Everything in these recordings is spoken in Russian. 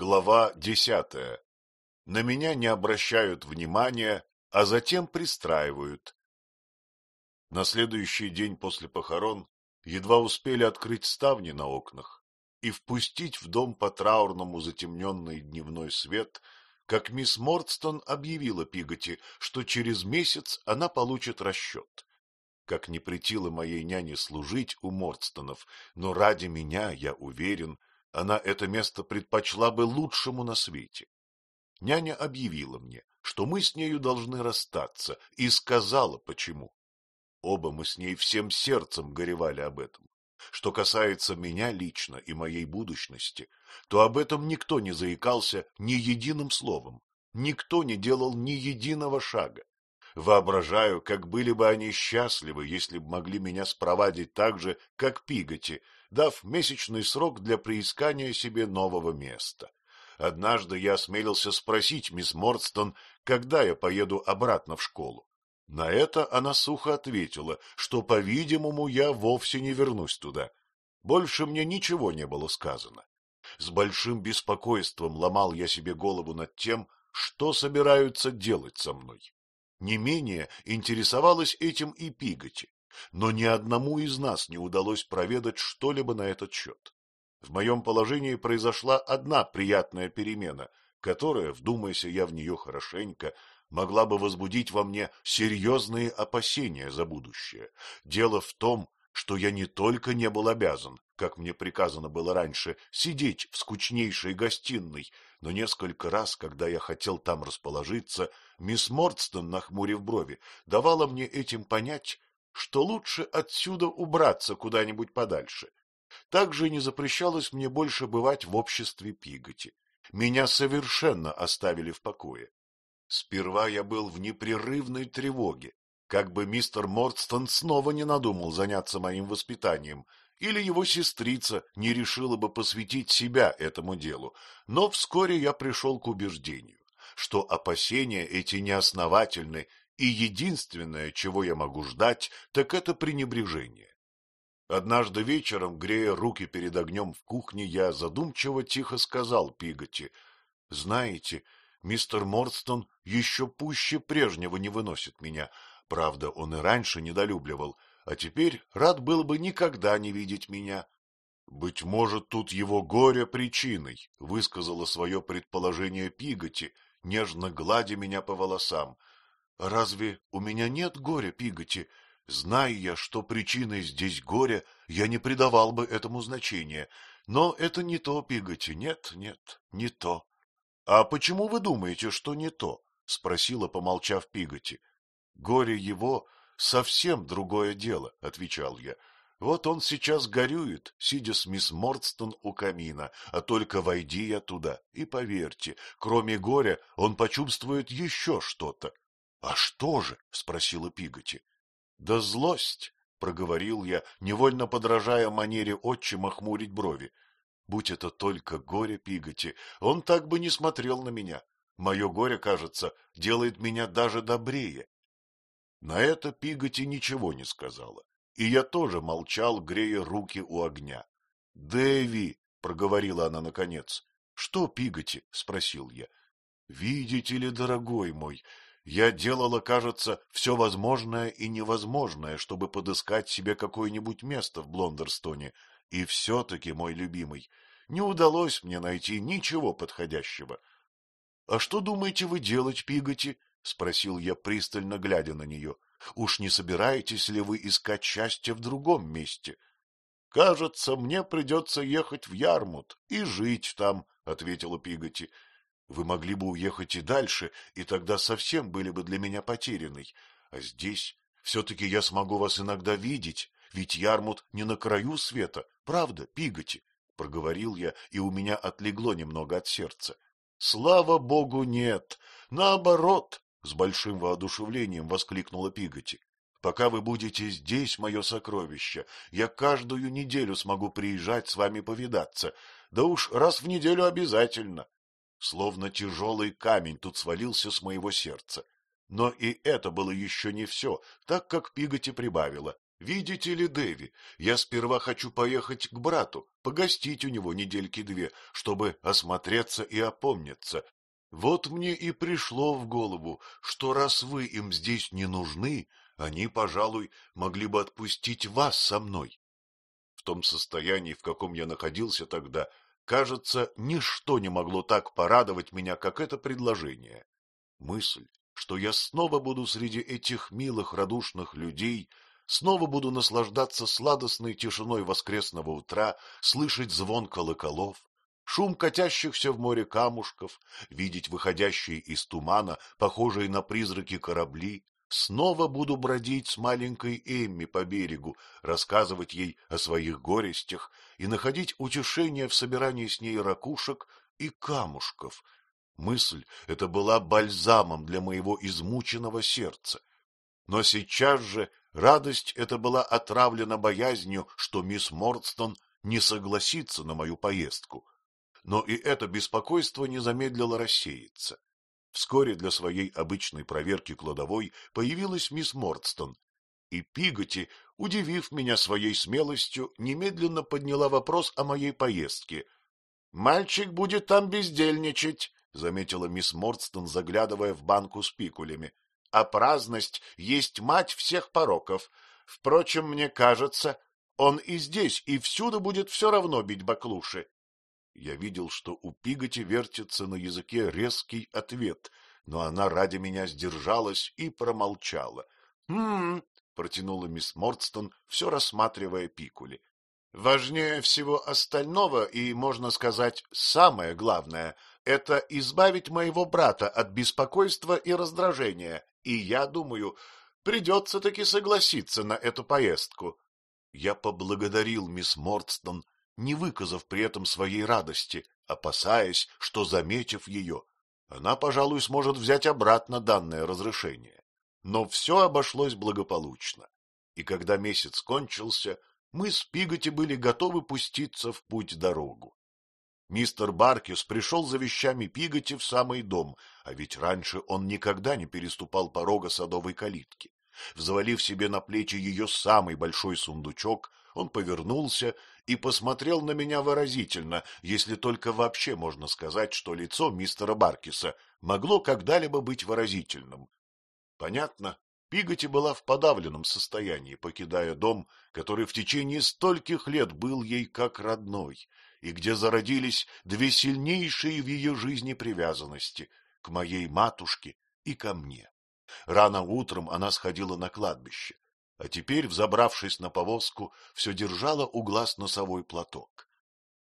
Глава десятая. На меня не обращают внимания, а затем пристраивают. На следующий день после похорон едва успели открыть ставни на окнах и впустить в дом по траурному затемненный дневной свет, как мисс Мордстон объявила Пиготи, что через месяц она получит расчет. Как не претило моей няне служить у Мордстонов, но ради меня, я уверен, она это место предпочла бы лучшему на свете. Няня объявила мне, что мы с нею должны расстаться, и сказала, почему. Оба мы с ней всем сердцем горевали об этом. Что касается меня лично и моей будущности, то об этом никто не заикался ни единым словом, никто не делал ни единого шага. Воображаю, как были бы они счастливы, если бы могли меня спровадить так же, как Пиготи, дав месячный срок для приискания себе нового места. Однажды я осмелился спросить мисс Мордстон, когда я поеду обратно в школу. На это она сухо ответила, что, по-видимому, я вовсе не вернусь туда. Больше мне ничего не было сказано. С большим беспокойством ломал я себе голову над тем, что собираются делать со мной. Не менее интересовалась этим и Пиготи, но ни одному из нас не удалось проведать что-либо на этот счет. В моем положении произошла одна приятная перемена, которая, вдумайся я в нее хорошенько, могла бы возбудить во мне серьезные опасения за будущее. Дело в том, что я не только не был обязан, как мне приказано было раньше, сидеть в скучнейшей гостиной, но несколько раз, когда я хотел там расположиться, мисс Мордстон, нахмурив брови, давала мне этим понять, что лучше отсюда убраться куда-нибудь подальше, также не запрещалось мне больше бывать в обществе Пиготи. Меня совершенно оставили в покое. Сперва я был в непрерывной тревоге, как бы мистер Мордстон снова не надумал заняться моим воспитанием, или его сестрица не решила бы посвятить себя этому делу, но вскоре я пришел к убеждению, что опасения эти неосновательны, и единственное, чего я могу ждать, так это пренебрежение. Однажды вечером, грея руки перед огнем в кухне, я задумчиво тихо сказал Пиготи, — Знаете, мистер Мордстон еще пуще прежнего не выносит меня. Правда, он и раньше недолюбливал, а теперь рад был бы никогда не видеть меня. — Быть может, тут его горе причиной, — высказала свое предположение Пиготи, нежно гладя меня по волосам. — Разве у меня нет горя, Пиготи? — Зная я, что причиной здесь горя, я не придавал бы этому значения. Но это не то, Пиготи, нет, нет, не то. — А почему вы думаете, что не то? — спросила, помолчав Пиготи. — Горе его — совсем другое дело, — отвечал я. Вот он сейчас горюет, сидя с мисс Мордстон у камина, а только войди я туда, и поверьте, кроме горя он почувствует еще что-то. — А что же? — спросила Пиготи. Да злость, — проговорил я, невольно подражая манере отчима хмурить брови. Будь это только горе Пиготи, он так бы не смотрел на меня. Мое горе, кажется, делает меня даже добрее. На это Пиготи ничего не сказала, и я тоже молчал, грея руки у огня. — Дэви, — проговорила она наконец. — Что, Пиготи? — спросил я. — Видите ли, дорогой мой, я делала, кажется, все возможное и невозможное, чтобы подыскать себе какое-нибудь место в Блондерстоне, и все-таки, мой любимый, не удалось мне найти ничего подходящего. — А что думаете вы делать, Пиготи? — спросил я, пристально глядя на нее. — Уж не собираетесь ли вы искать счастье в другом месте? — Кажется, мне придется ехать в Ярмут и жить там, — ответила Пиготи. Вы могли бы уехать и дальше, и тогда совсем были бы для меня потерянной. А здесь все-таки я смогу вас иногда видеть, ведь Ярмут не на краю света, правда, Пиготи? — проговорил я, и у меня отлегло немного от сердца. — Слава богу, нет! Наоборот! — с большим воодушевлением воскликнула Пиготи. — Пока вы будете здесь, мое сокровище, я каждую неделю смогу приезжать с вами повидаться. Да уж раз в неделю обязательно. Словно тяжелый камень тут свалился с моего сердца. Но и это было еще не все, так как Пиготи прибавила. Видите ли, Дэви, я сперва хочу поехать к брату, погостить у него недельки две, чтобы осмотреться и опомниться. Вот мне и пришло в голову, что раз вы им здесь не нужны, они, пожалуй, могли бы отпустить вас со мной. В том состоянии, в каком я находился тогда, кажется, ничто не могло так порадовать меня, как это предложение. Мысль, что я снова буду среди этих милых, радушных людей, снова буду наслаждаться сладостной тишиной воскресного утра, слышать звон колоколов, шум катящихся в море камушков, видеть выходящие из тумана, похожие на призраки корабли, снова буду бродить с маленькой Эмми по берегу, рассказывать ей о своих горестях и находить утешение в собирании с ней ракушек и камушков, Мысль эта была бальзамом для моего измученного сердца. Но сейчас же радость эта была отравлена боязнью, что мисс Мордстон не согласится на мою поездку. Но и это беспокойство не замедлило рассеяться. Вскоре для своей обычной проверки кладовой появилась мисс Мордстон, и Пиготи, удивив меня своей смелостью, немедленно подняла вопрос о моей поездке. — Мальчик будет там бездельничать, — заметила мисс Мордстон, заглядывая в банку с пикулями. — А праздность есть мать всех пороков. Впрочем, мне кажется, он и здесь, и всюду будет все равно бить баклуши. Я видел, что у Пиготи вертится на языке резкий ответ, но она ради меня сдержалась и промолчала. «Хм — протянула мисс Мордстон, все рассматривая пикули. — Важнее всего остального и, можно сказать, самое главное — это избавить моего брата от беспокойства и раздражения, и я думаю, придется таки согласиться на эту поездку. Я поблагодарил мисс Мордстон, не выказав при этом своей радости, опасаясь, что, заметив ее, она, пожалуй, сможет взять обратно данное разрешение. Но все обошлось благополучно, и когда месяц кончился, мы с Пиготи были готовы пуститься в путь-дорогу. Мистер Баркис пришел за вещами Пиготи в самый дом, а ведь раньше он никогда не переступал порога садовой калитки. Взвалив себе на плечи ее самый большой сундучок, он повернулся и посмотрел на меня выразительно, если только вообще можно сказать, что лицо мистера Баркиса могло когда-либо быть выразительным. Понятно, Пиготи была в подавленном состоянии, покидая дом, который в течение стольких лет был ей как родной, и где зародились две сильнейшие в ее жизни привязанности — к моей матушке и ко мне. Рано утром она сходила на кладбище, а теперь, взобравшись на повозку, все держала у глаз носовой платок.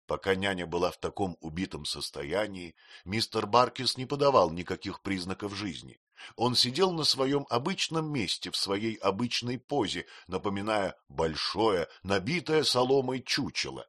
Пока няня была в таком убитом состоянии, мистер Баркис не подавал никаких признаков жизни. Он сидел на своем обычном месте, в своей обычной позе, напоминая большое, набитое соломой чучело.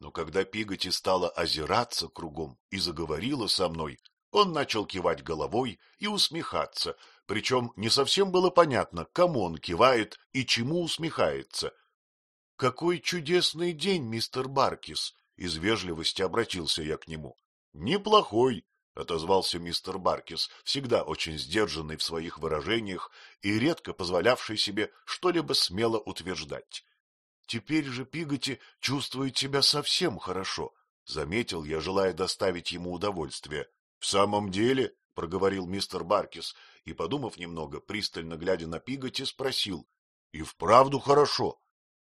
Но когда Пиготи стала озираться кругом и заговорила со мной, он начал кивать головой и усмехаться, причем не совсем было понятно, кому он кивает и чему усмехается. — Какой чудесный день, мистер Баркис! — из вежливости обратился я к нему. — Неплохой, — отозвался мистер Баркис, всегда очень сдержанный в своих выражениях и редко позволявший себе что-либо смело утверждать. Теперь же Пиготи чувствует себя совсем хорошо, — заметил я, желая доставить ему удовольствие. — В самом деле, — проговорил мистер Баркис, и, подумав немного, пристально глядя на Пиготи, спросил. — И вправду хорошо?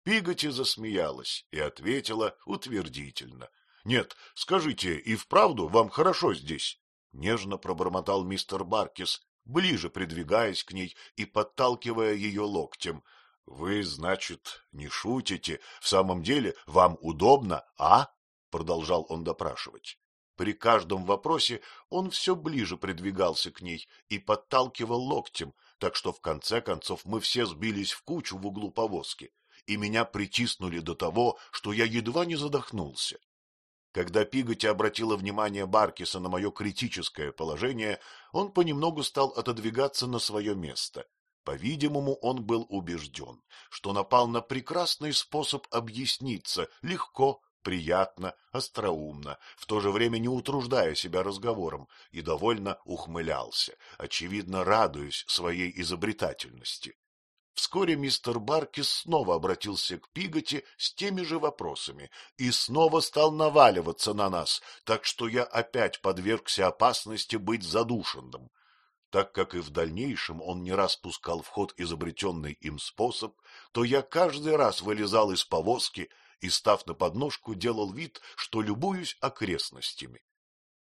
Пиготи засмеялась и ответила утвердительно. — Нет, скажите, и вправду вам хорошо здесь? — нежно пробормотал мистер Баркис, ближе придвигаясь к ней и подталкивая ее локтем. — Вы, значит, не шутите? В самом деле, вам удобно, а? — продолжал он допрашивать. При каждом вопросе он все ближе придвигался к ней и подталкивал локтем, так что в конце концов мы все сбились в кучу в углу повозки, и меня притиснули до того, что я едва не задохнулся. Когда Пиготи обратила внимание Баркиса на мое критическое положение, он понемногу стал отодвигаться на свое место — по-видимому, он был убежден, что напал на прекрасный способ объясниться легко, приятно, остроумно, в то же время не утруждая себя разговором, и довольно ухмылялся, очевидно радуясь своей изобретательности. Вскоре мистер Баркис снова обратился к Пиготи с теми же вопросами и снова стал наваливаться на нас, так что я опять подвергся опасности быть задушенным. Так как и в дальнейшем он не раз пускал в ход изобретенный им способ, то я каждый раз вылезал из повозки и, став на подножку, делал вид, что любуюсь окрестностями.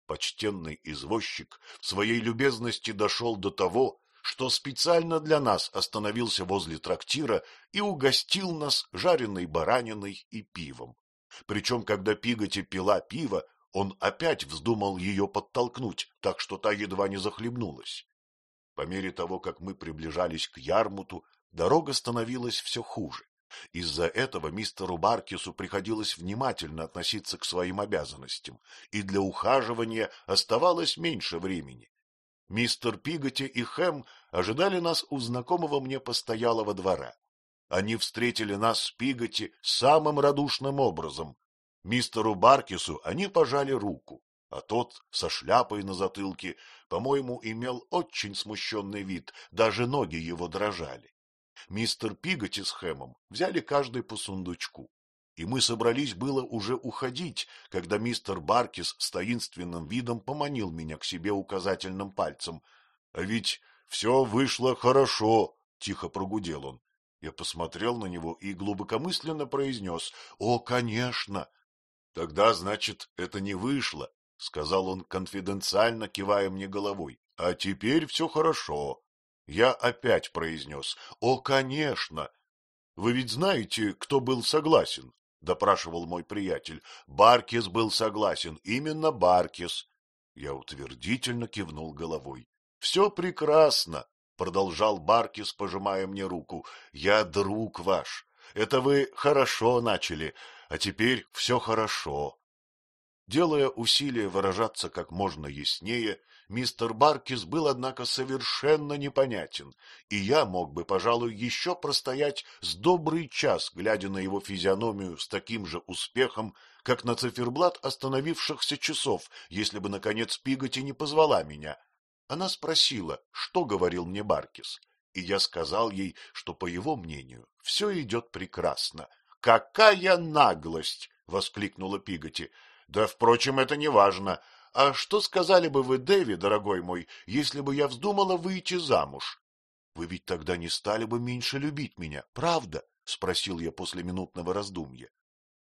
Почтенный извозчик в своей любезности дошел до того, что специально для нас остановился возле трактира и угостил нас жареной бараниной и пивом. Причем, когда Пиготи пила пиво, он опять вздумал ее подтолкнуть, так что та едва не захлебнулась. По мере того, как мы приближались к Ярмуту, дорога становилась все хуже. Из-за этого мистеру Баркису приходилось внимательно относиться к своим обязанностям, и для ухаживания оставалось меньше времени. Мистер Пиготи и Хэм ожидали нас у знакомого мне постоялого двора. Они встретили нас с Пиготи самым радушным образом. Мистеру Баркису они пожали руку, а тот со шляпой на затылке, по-моему, имел очень смущенный вид, даже ноги его дрожали. Мистер Пиготи с Хэмом взяли каждый по сундучку и мы собрались было уже уходить, когда мистер Баркис с таинственным видом поманил меня к себе указательным пальцем. — А ведь все вышло хорошо, — тихо прогудел он. Я посмотрел на него и глубокомысленно произнес. — О, конечно! — Тогда, значит, это не вышло, — сказал он конфиденциально, кивая мне головой. — А теперь все хорошо. Я опять произнес. — О, конечно! Вы ведь знаете, кто был согласен? — допрашивал мой приятель. Баркис был согласен, именно Баркис. Я утвердительно кивнул головой. — Все прекрасно, — продолжал Баркис, пожимая мне руку. — Я друг ваш. Это вы хорошо начали, а теперь все хорошо. Делая усилия выражаться как можно яснее, мистер Баркис был, однако, совершенно непонятен, и я мог бы, пожалуй, еще простоять с добрый час, глядя на его физиономию с таким же успехом, как на циферблат остановившихся часов, если бы, наконец, Пиготи не позвала меня. Она спросила, что говорил мне Баркис, и я сказал ей, что, по его мнению, все идет прекрасно. — Какая наглость! — воскликнула Пиготи. Да, впрочем, это не важно. А что сказали бы вы, Дэви, дорогой мой, если бы я вздумала выйти замуж? Вы ведь тогда не стали бы меньше любить меня, правда? — спросил я после минутного раздумья.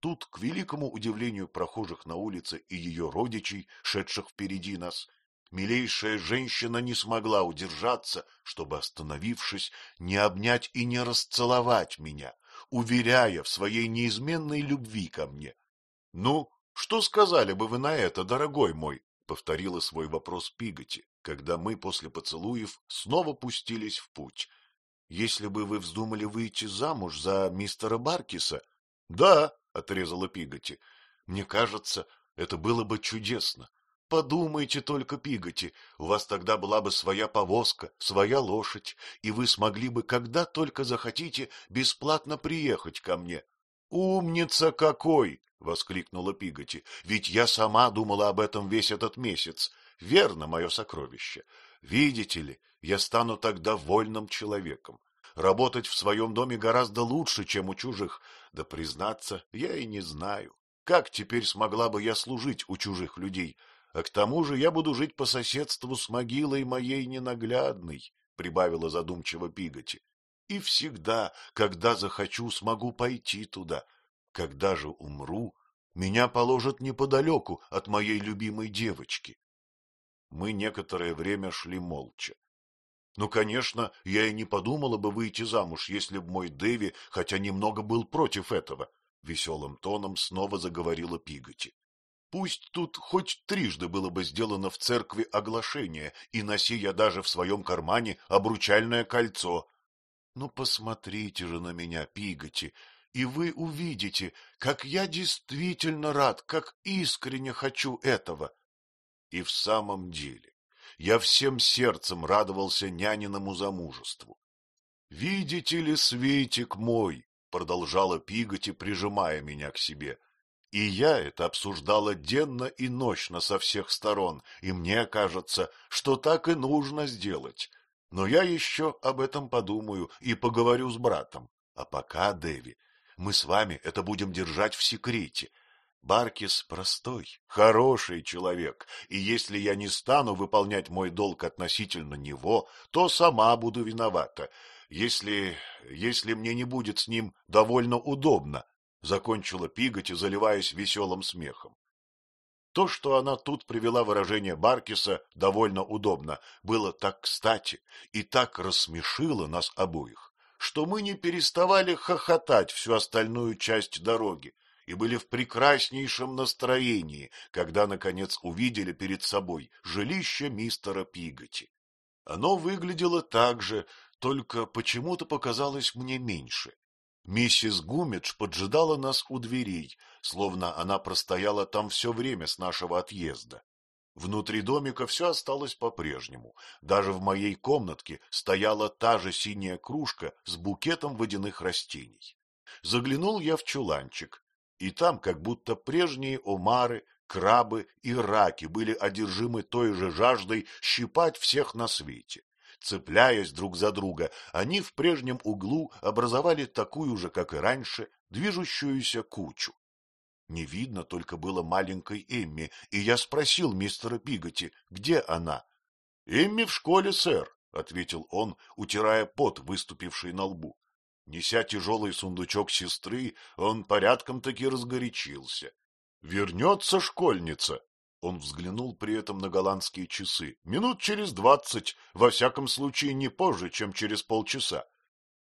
Тут, к великому удивлению прохожих на улице и ее родичей, шедших впереди нас, милейшая женщина не смогла удержаться, чтобы, остановившись, не обнять и не расцеловать меня, уверяя в своей неизменной любви ко мне. — Ну, что сказали бы вы на это, дорогой мой? — повторила свой вопрос Пиготи, когда мы после поцелуев снова пустились в путь. — Если бы вы вздумали выйти замуж за мистера Баркиса? — Да, — отрезала Пиготи. — Мне кажется, это было бы чудесно. Подумайте только, Пиготи, у вас тогда была бы своя повозка, своя лошадь, и вы смогли бы, когда только захотите, бесплатно приехать ко мне. Умница какой! — воскликнула Пиготи. — Ведь я сама думала об этом весь этот месяц. Верно, мое сокровище. Видите ли, я стану тогда вольным человеком. Работать в своем доме гораздо лучше, чем у чужих. Да, признаться, я и не знаю. Как теперь смогла бы я служить у чужих людей? А к тому же я буду жить по соседству с могилой моей ненаглядной, — прибавила задумчиво Пиготи. И всегда, когда захочу, смогу пойти туда. Когда же умру, меня положат неподалеку от моей любимой девочки. Мы некоторое время шли молча. Ну, конечно, я и не подумала бы выйти замуж, если б мой Дэви хотя немного был против этого. Веселым тоном снова заговорила Пиготи. Пусть тут хоть трижды было бы сделано в церкви оглашение, и носи я даже в своем кармане обручальное кольцо. Ну, посмотрите же на меня, Пиготи, и вы увидите, как я действительно рад, как искренне хочу этого. И в самом деле я всем сердцем радовался няниному замужеству. — Видите ли, Светик мой, — продолжала Пиготи, прижимая меня к себе, — и я это обсуждала денно и ночно со всех сторон, и мне кажется, что так и нужно сделать. Но я еще об этом подумаю и поговорю с братом. А пока, Дэви, мы с вами это будем держать в секрете. Баркис простой, хороший человек, и если я не стану выполнять мой долг относительно него, то сама буду виновата, если... если мне не будет с ним довольно удобно, — закончила Пиготи, заливаясь веселым смехом. То, что она тут привела выражение Баркиса «довольно удобно», было так кстати и так рассмешило нас обоих, что мы не переставали хохотать всю остальную часть дороги, и были в прекраснейшем настроении, когда, наконец, увидели перед собой жилище мистера Пиготи. Оно выглядело так же, только почему-то показалось мне меньше. Миссис Гумидж поджидала нас у дверей, словно она простояла там все время с нашего отъезда. Внутри домика все осталось по-прежнему. Даже в моей комнатке стояла та же синяя кружка с букетом водяных растений. Заглянул я в чуланчик и там как будто прежние омары, крабы и раки были одержимы той же жаждой щипать всех на свете. Цепляясь друг за друга, они в прежнем углу образовали такую же, как и раньше, движущуюся кучу. Не видно только было маленькой Эмми, и я спросил мистера Пиготи, где она. — Эмми в школе, сэр, — ответил он, утирая пот, выступивший на лбу. Неся тяжелый сундучок сестры, он порядком таки разгорячился. — Вернется школьница. Он взглянул при этом на голландские часы. Минут через двадцать, во всяком случае не позже, чем через полчаса.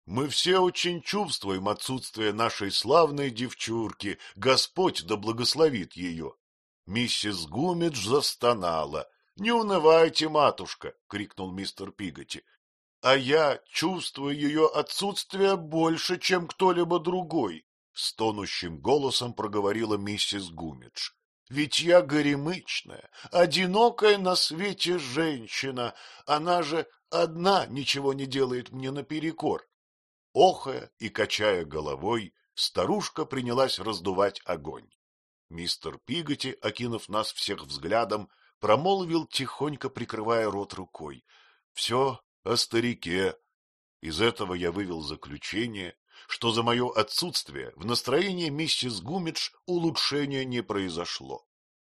Мы все очень чувствуем отсутствие нашей славной девчурки. Господь да благословит ее. Миссис Гумидж застонала. — Не унывайте, матушка! — крикнул мистер Пиготи а я чувствую ее отсутствие больше, чем кто-либо другой, — стонущим голосом проговорила миссис Гумидж. — Ведь я горемычная, одинокая на свете женщина, она же одна ничего не делает мне наперекор. Охая и качая головой, старушка принялась раздувать огонь. Мистер Пиготи, окинув нас всех взглядом, промолвил, тихонько прикрывая рот рукой. — Все о старике. Из этого я вывел заключение, что за мое отсутствие в настроении миссис Гумидж улучшения не произошло.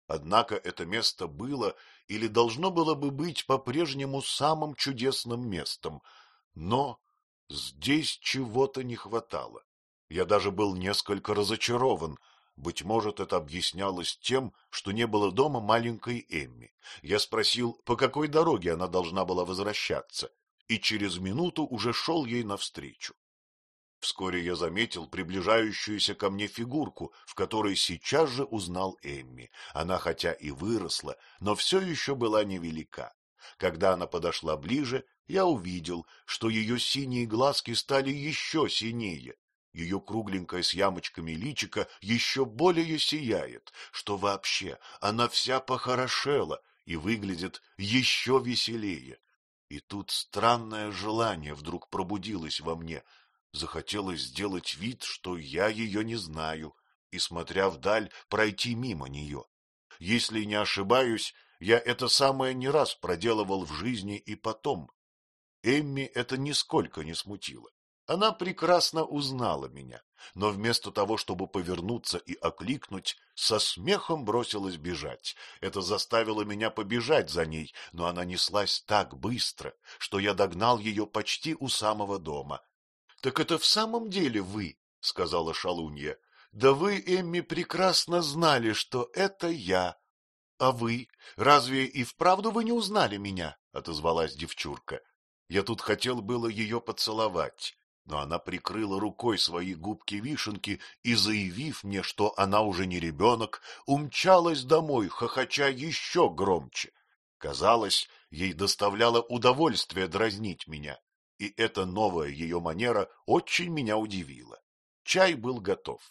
Однако это место было или должно было бы быть по-прежнему самым чудесным местом, но здесь чего-то не хватало. Я даже был несколько разочарован, быть может, это объяснялось тем, что не было дома маленькой Эмми. Я спросил, по какой дороге она должна была возвращаться, и через минуту уже шел ей навстречу. Вскоре я заметил приближающуюся ко мне фигурку, в которой сейчас же узнал Эмми. Она хотя и выросла, но все еще была невелика. Когда она подошла ближе, я увидел, что ее синие глазки стали еще синее, ее кругленькая с ямочками личика еще более сияет, что вообще она вся похорошела и выглядит еще веселее. И тут странное желание вдруг пробудилось во мне. Захотелось сделать вид, что я ее не знаю, и, смотря вдаль, пройти мимо нее. Если не ошибаюсь, я это самое не раз проделывал в жизни и потом. Эмми это нисколько не смутило. Она прекрасно узнала меня, но вместо того, чтобы повернуться и окликнуть, со смехом бросилась бежать. Это заставило меня побежать за ней, но она неслась так быстро, что я догнал ее почти у самого дома. — Так это в самом деле вы, — сказала шалунья. — Да вы, Эмми, прекрасно знали, что это я. — А вы? Разве и вправду вы не узнали меня? — отозвалась девчурка. Я тут хотел было ее поцеловать, но она прикрыла рукой свои губки-вишенки и, заявив мне, что она уже не ребенок, умчалась домой, хохоча еще громче. Казалось, ей доставляло удовольствие дразнить меня, и эта новая ее манера очень меня удивила. Чай был готов,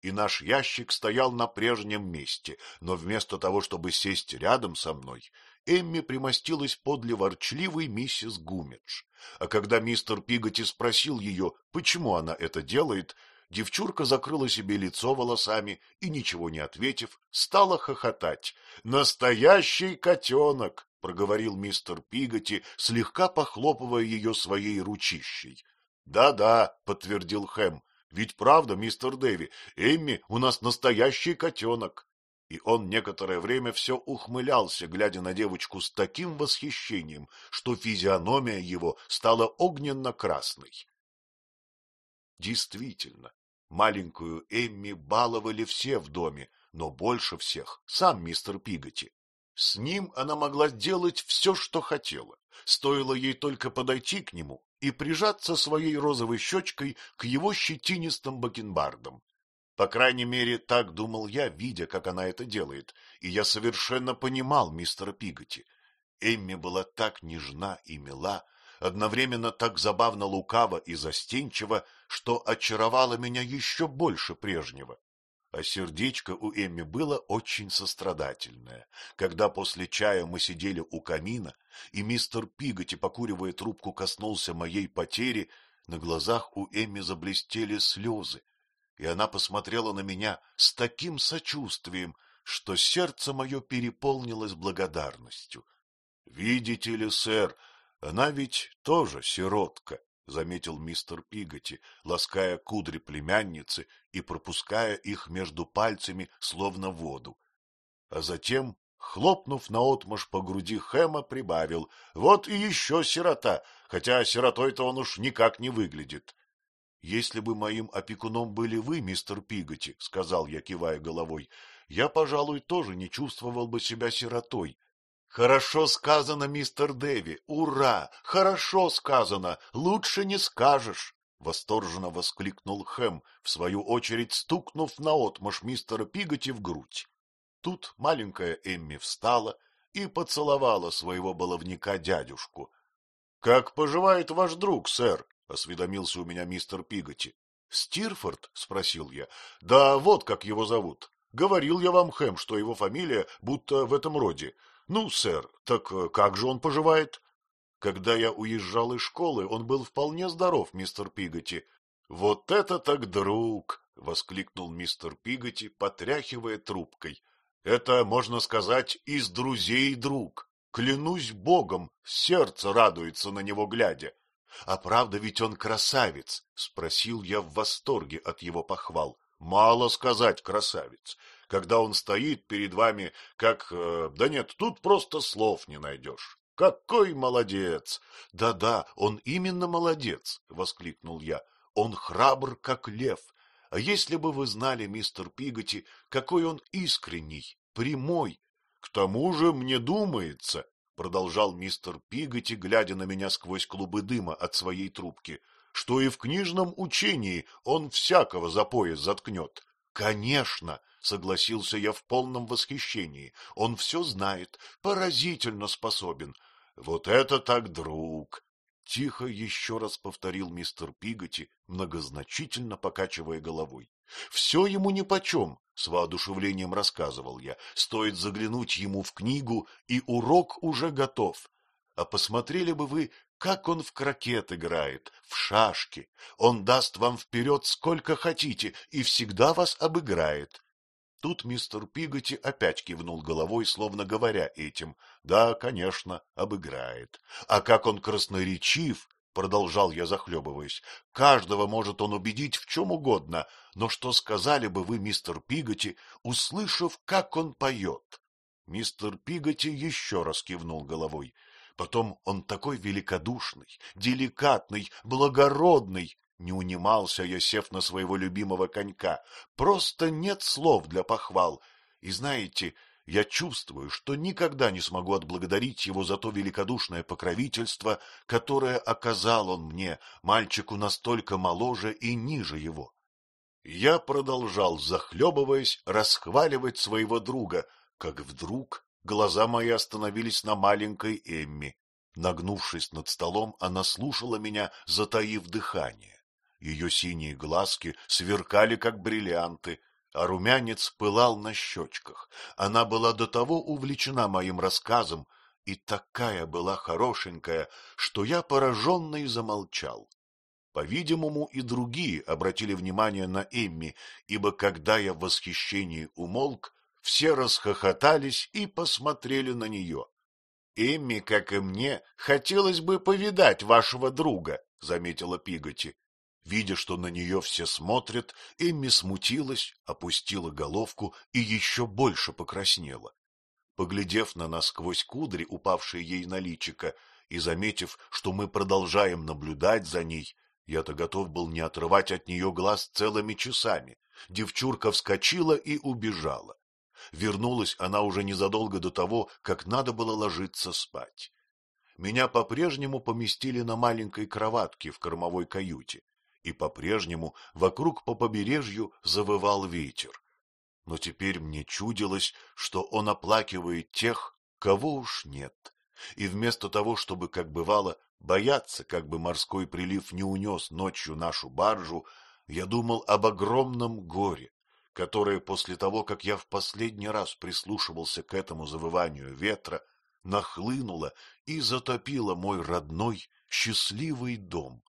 и наш ящик стоял на прежнем месте, но вместо того, чтобы сесть рядом со мной, Эмми примостилась подле ворчливой миссис Гумидж. А когда мистер Пиготи спросил ее, почему она это делает, девчурка закрыла себе лицо волосами и, ничего не ответив, стала хохотать. «Настоящий котенок!» Проговорил мистер Пиготи, слегка похлопывая ее своей ручищей. «Да, — Да-да, — подтвердил Хэм, — ведь правда, мистер Дэви, Эмми у нас настоящий котенок. И он некоторое время все ухмылялся, глядя на девочку с таким восхищением, что физиономия его стала огненно-красной. Действительно, маленькую Эмми баловали все в доме, но больше всех сам мистер Пиготи. С ним она могла делать все, что хотела. Стоило ей только подойти к нему и прижаться своей розовой щечкой к его щетинистым бакенбардам. По крайней мере, так думал я, видя, как она это делает, и я совершенно понимал мистера Пиготи. Эмми была так нежна и мила, одновременно так забавно лукава и застенчива, что очаровала меня еще больше прежнего. А сердечко у Эмми было очень сострадательное. Когда после чая мы сидели у камина, и мистер Пиготи, покуривая трубку, коснулся моей потери, на глазах у Эмми заблестели слезы, и она посмотрела на меня с таким сочувствием, что сердце мое переполнилось благодарностью. — Видите ли, сэр, она ведь тоже сиротка, — заметил мистер Пиготи, лаская кудри племянницы и пропуская их между пальцами, словно воду. А затем, хлопнув наотмашь по груди Хэма, прибавил, — вот и еще сирота, хотя сиротой-то он уж никак не выглядит. — Если бы моим опекуном были вы, мистер Пиготи, — сказал я, кивая головой, — я, пожалуй, тоже не чувствовал бы себя сиротой, Хорошо сказано, мистер Дэви. Ура! Хорошо сказано. Лучше не скажешь. Восторженно воскликнул Хэм, в свою очередь стукнув наотмашь мистера Пиготи в грудь. Тут маленькая Эмми встала и поцеловала своего баловника дядюшку. — Как поживает ваш друг, сэр? — осведомился у меня мистер Пиготи. — Стирфорд? — спросил я. — Да вот как его зовут. Говорил я вам, Хэм, что его фамилия будто в этом роде. Ну, сэр, так э, как же он поживает? Когда я уезжал из школы, он был вполне здоров, мистер Пиготи. Вот это так друг! — воскликнул мистер Пиготи, потряхивая трубкой. — Это, можно сказать, из друзей друг. Клянусь богом, сердце радуется на него глядя. — А правда ведь он красавец? — спросил я в восторге от его похвал. — Мало сказать красавец когда он стоит перед вами, как... Э, да нет, тут просто слов не найдешь. Какой молодец! Да-да, он именно молодец, — воскликнул я. Он храбр, как лев. А если бы вы знали, мистер Пиготи, какой он искренний, прямой. К тому же мне думается, — продолжал мистер Пиготи, глядя на меня сквозь клубы дыма от своей трубки, — что и в книжном учении он всякого за пояс заткнет. Конечно, Согласился я в полном восхищении. Он все знает, поразительно способен. Вот это так друг! Тихо еще раз повторил мистер Пиготи, многозначительно покачивая головой. Все ему нипочем, с воодушевлением рассказывал я. Стоит заглянуть ему в книгу, и урок уже готов. А посмотрели бы вы, как он в крокет играет, в шашки. Он даст вам вперед сколько хотите и всегда вас обыграет. Тут мистер Пиготи опять кивнул головой, словно говоря этим. Да, конечно, обыграет. А как он красноречив, продолжал я, захлебываясь, каждого может он убедить в чем угодно, но что сказали бы вы, мистер Пиготи, услышав, как он поет? Мистер Пиготи еще раз кивнул головой. Потом он такой великодушный, деликатный, благородный, не унимался я, сев на своего любимого конька. Просто нет слов для похвал. И знаете, я чувствую, что никогда не смогу отблагодарить его за то великодушное покровительство, которое оказал он мне, мальчику настолько моложе и ниже его. Я продолжал, захлебываясь, расхваливать своего друга, как вдруг глаза мои остановились на маленькой Эмми. Нагнувшись над столом, она слушала меня, затаив дыхание. Ее синие глазки сверкали, как бриллианты, а румянец пылал на щечках. Она была до того увлечена моим рассказом, и такая была хорошенькая, что я пораженный замолчал. По-видимому, и другие обратили внимание на Эмми, ибо когда я в восхищении умолк, все расхохотались и посмотрели на нее. — Эмми, как и мне, хотелось бы повидать вашего друга, — заметила Пиготи. Видя, что на нее все смотрят, Эмми смутилась, опустила головку и еще больше покраснела. Поглядев на нас сквозь кудри, упавшие ей на личико, и заметив, что мы продолжаем наблюдать за ней, я-то готов был не отрывать от нее глаз целыми часами. Девчурка вскочила и убежала. Вернулась она уже незадолго до того, как надо было ложиться спать. Меня по-прежнему поместили на маленькой кроватке в кормовой каюте и по-прежнему вокруг по побережью завывал ветер. Но теперь мне чудилось, что он оплакивает тех, кого уж нет, и вместо того, чтобы, как бывало, бояться, как бы морской прилив не унес ночью нашу баржу, я думал об огромном горе, которое после того, как я в последний раз прислушивался к этому завыванию ветра, нахлынуло и затопило мой родной счастливый дом.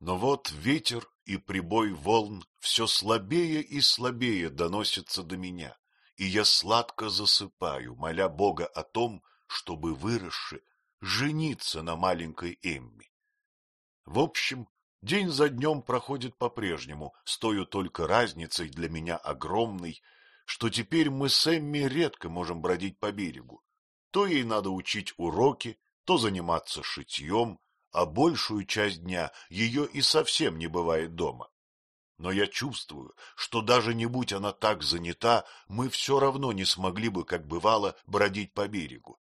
Но вот ветер и прибой волн все слабее и слабее доносятся до меня, и я сладко засыпаю, моля Бога о том, чтобы выросши жениться на маленькой Эмми. В общем, день за днем проходит по-прежнему, с той только разницей для меня огромной, что теперь мы с Эмми редко можем бродить по берегу. То ей надо учить уроки, то заниматься шитьем, а большую часть дня ее и совсем не бывает дома. Но я чувствую, что даже не будь она так занята, мы все равно не смогли бы, как бывало, бродить по берегу.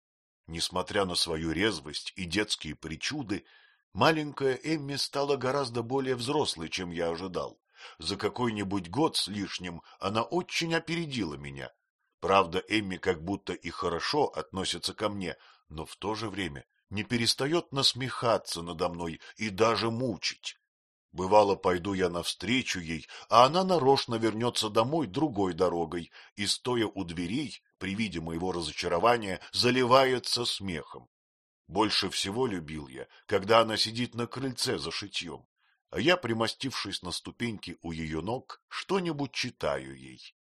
Несмотря на свою резвость и детские причуды, маленькая Эмми стала гораздо более взрослой, чем я ожидал. За какой-нибудь год с лишним она очень опередила меня. Правда, Эмми как будто и хорошо относится ко мне, но в то же время не перестает насмехаться надо мной и даже мучить. Бывало, пойду я навстречу ей, а она нарочно вернется домой другой дорогой и, стоя у дверей, при виде моего разочарования, заливается смехом. Больше всего любил я, когда она сидит на крыльце за шитьем, а я, примостившись на ступеньке у ее ног, что-нибудь читаю ей.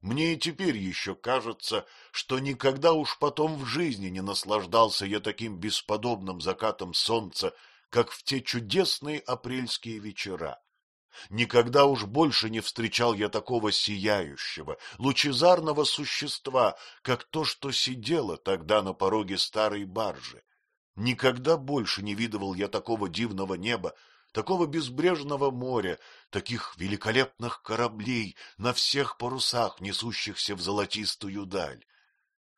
Мне и теперь еще кажется, что никогда уж потом в жизни не наслаждался я таким бесподобным закатом солнца, как в те чудесные апрельские вечера. Никогда уж больше не встречал я такого сияющего, лучезарного существа, как то, что сидело тогда на пороге старой баржи. Никогда больше не видывал я такого дивного неба, такого безбрежного моря, таких великолепных кораблей на всех парусах, несущихся в золотистую даль.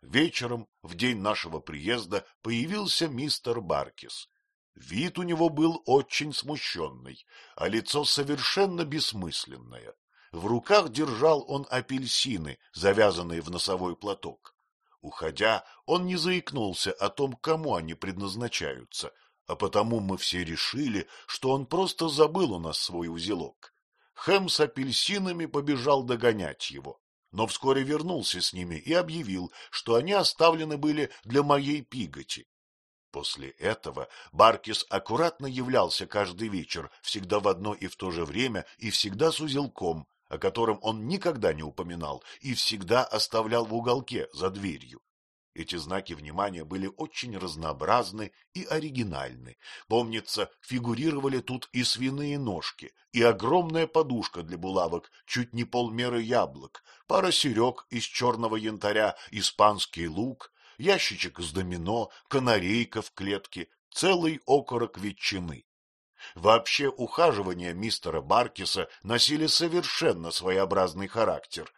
Вечером, в день нашего приезда, появился мистер Баркис. Вид у него был очень смущенный, а лицо совершенно бессмысленное. В руках держал он апельсины, завязанные в носовой платок. Уходя, он не заикнулся о том, кому они предназначаются, а потому мы все решили, что он просто забыл у нас свой узелок. Хэм с апельсинами побежал догонять его, но вскоре вернулся с ними и объявил, что они оставлены были для моей пиготи. После этого Баркис аккуратно являлся каждый вечер, всегда в одно и в то же время и всегда с узелком, о котором он никогда не упоминал и всегда оставлял в уголке за дверью. Эти знаки внимания были очень разнообразны и оригинальны. Помнится, фигурировали тут и свиные ножки, и огромная подушка для булавок, чуть не полмеры яблок, пара серег из черного янтаря, испанский лук, ящичек с домино, канарейка в клетке, целый окорок ветчины. Вообще ухаживания мистера Баркиса носили совершенно своеобразный характер.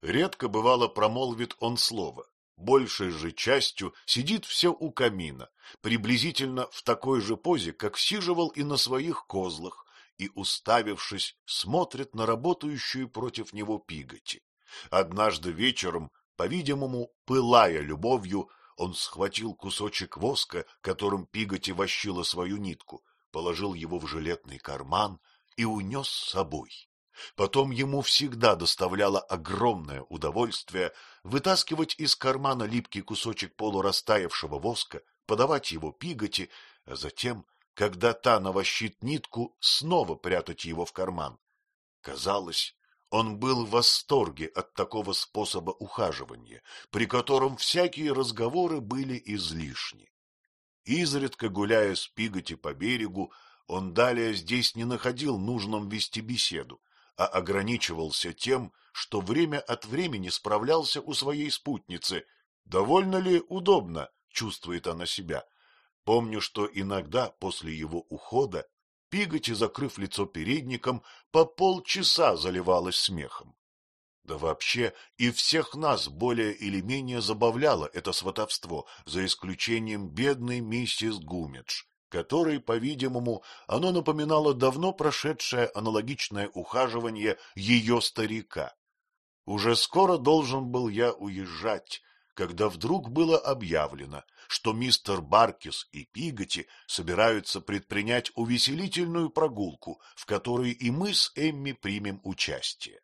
Редко бывало промолвит он слово, большей же частью сидит все у камина, приблизительно в такой же позе, как сиживал и на своих козлах, и, уставившись, смотрит на работающую против него пиготи. Однажды вечером, по-видимому, пылая любовью, он схватил кусочек воска, которым пиготи вощила свою нитку, положил его в жилетный карман и унес с собой. Потом ему всегда доставляло огромное удовольствие вытаскивать из кармана липкий кусочек полурастаявшего воска, подавать его пиготи, а затем, когда та навощит нитку, снова прятать его в карман. Казалось, Он был в восторге от такого способа ухаживания, при котором всякие разговоры были излишни. Изредка гуляя с Пиготи по берегу, он далее здесь не находил нужным вести беседу, а ограничивался тем, что время от времени справлялся у своей спутницы. Довольно ли удобно чувствует она себя? Помню, что иногда после его ухода Пиготи, закрыв лицо передником, по полчаса заливалась смехом. Да вообще и всех нас более или менее забавляло это сватовство, за исключением бедной миссис Гумидж, которой, по-видимому, оно напоминало давно прошедшее аналогичное ухаживание ее старика. Уже скоро должен был я уезжать, когда вдруг было объявлено, что мистер Баркис и Пиготи собираются предпринять увеселительную прогулку, в которой и мы с Эмми примем участие.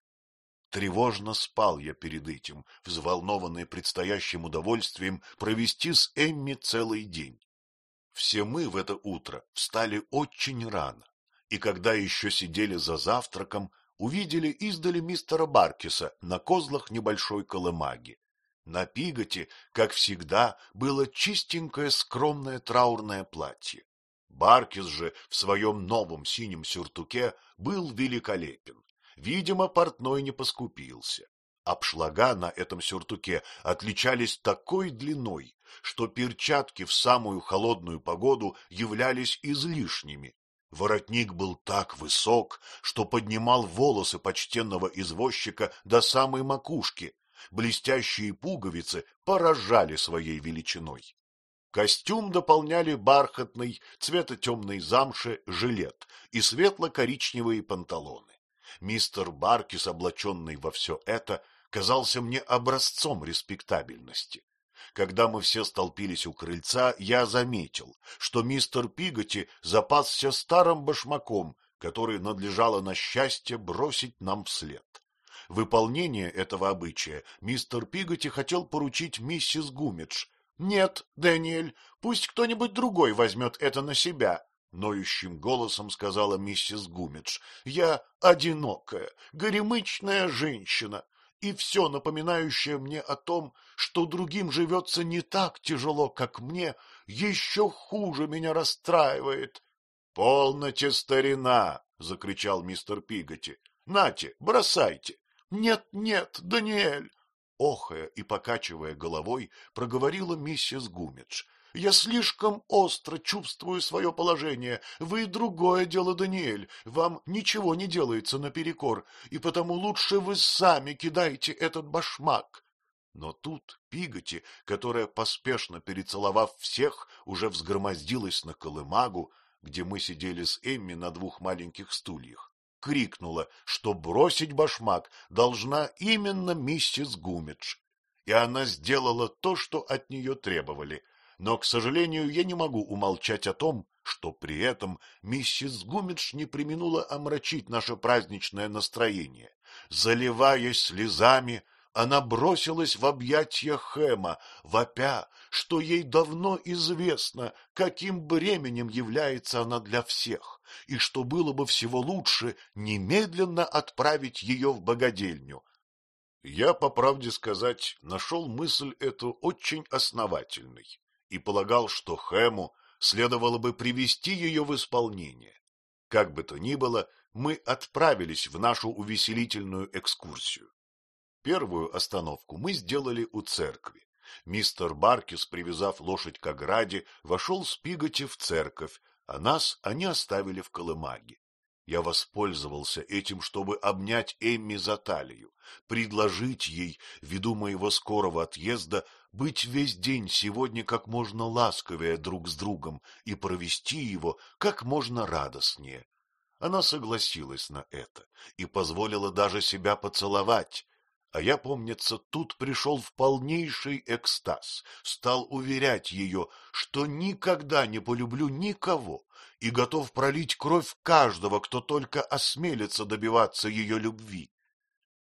Тревожно спал я перед этим, взволнованный предстоящим удовольствием провести с Эмми целый день. Все мы в это утро встали очень рано, и когда еще сидели за завтраком, увидели издали мистера Баркиса на козлах небольшой колымаги. На Пиготе, как всегда, было чистенькое скромное траурное платье. Баркис же в своем новом синем сюртуке был великолепен. Видимо, портной не поскупился. Обшлага на этом сюртуке отличались такой длиной, что перчатки в самую холодную погоду являлись излишними. Воротник был так высок, что поднимал волосы почтенного извозчика до самой макушки. Блестящие пуговицы поражали своей величиной. Костюм дополняли бархатный, цвета темной замши, жилет и светло-коричневые панталоны. Мистер Баркис, облаченный во все это, казался мне образцом респектабельности. Когда мы все столпились у крыльца, я заметил, что мистер Пиготи запасся старым башмаком, который надлежало на счастье бросить нам вслед. Выполнение этого обычая мистер Пиготи хотел поручить миссис Гумидж. — Нет, Дэниэль, пусть кто-нибудь другой возьмет это на себя, — ноющим голосом сказала миссис Гумидж. — Я одинокая, горемычная женщина, и все напоминающее мне о том, что другим живется не так тяжело, как мне, еще хуже меня расстраивает. — Полноте, старина! — закричал мистер Пиготи. — Нате, бросайте! — Нет, нет, Даниэль! Охая и покачивая головой, проговорила миссис Гумидж. Я слишком остро чувствую свое положение. Вы другое дело, Даниэль. Вам ничего не делается наперекор, и потому лучше вы сами кидайте этот башмак. Но тут Пиготи, которая, поспешно перецеловав всех, уже взгромоздилась на колымагу, где мы сидели с Эмми на двух маленьких стульях, крикнула, что бросить башмак должна именно миссис Гумидж. И она сделала то, что от нее требовали — но, к сожалению, я не могу умолчать о том, что при этом миссис Гумидж не применула омрачить наше праздничное настроение. Заливаясь слезами, она бросилась в объятия Хэма, вопя, что ей давно известно, каким бременем является она для всех, и что было бы всего лучше немедленно отправить ее в богадельню. Я, по правде сказать, нашел мысль эту очень основательной и полагал, что Хэму следовало бы привести ее в исполнение. Как бы то ни было, мы отправились в нашу увеселительную экскурсию. Первую остановку мы сделали у церкви. Мистер Баркис, привязав лошадь к ограде, вошел с Пиготи в церковь, а нас они оставили в Колымаге. Я воспользовался этим, чтобы обнять Эмми за талию, предложить ей, ввиду моего скорого отъезда, быть весь день сегодня как можно ласковее друг с другом и провести его как можно радостнее. Она согласилась на это и позволила даже себя поцеловать, а я, помнится, тут пришел в полнейший экстаз, стал уверять ее, что никогда не полюблю никого и готов пролить кровь каждого, кто только осмелится добиваться ее любви.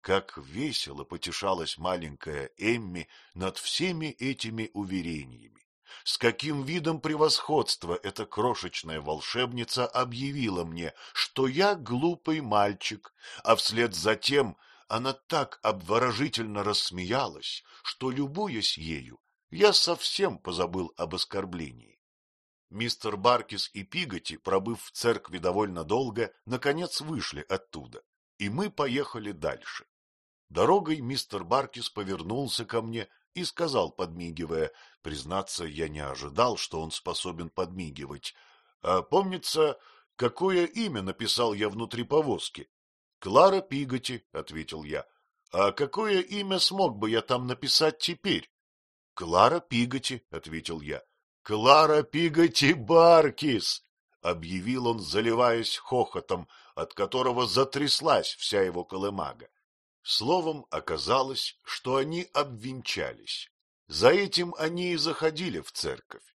Как весело потешалась маленькая Эмми над всеми этими уверениями. С каким видом превосходства эта крошечная волшебница объявила мне, что я глупый мальчик, а вслед за тем она так обворожительно рассмеялась, что, любуясь ею, я совсем позабыл об оскорблении. Мистер Баркис и Пиготи, пробыв в церкви довольно долго, наконец вышли оттуда, и мы поехали дальше. Дорогой мистер Баркис повернулся ко мне и сказал, подмигивая, признаться, я не ожидал, что он способен подмигивать. А помнится, какое имя написал я внутри повозки? — Клара Пиготи, — ответил я. — А какое имя смог бы я там написать теперь? — Клара Пиготи, — ответил я. — Клара Пиготи Баркис! — объявил он, заливаясь хохотом, от которого затряслась вся его колымага. Словом, оказалось, что они обвенчались. За этим они и заходили в церковь.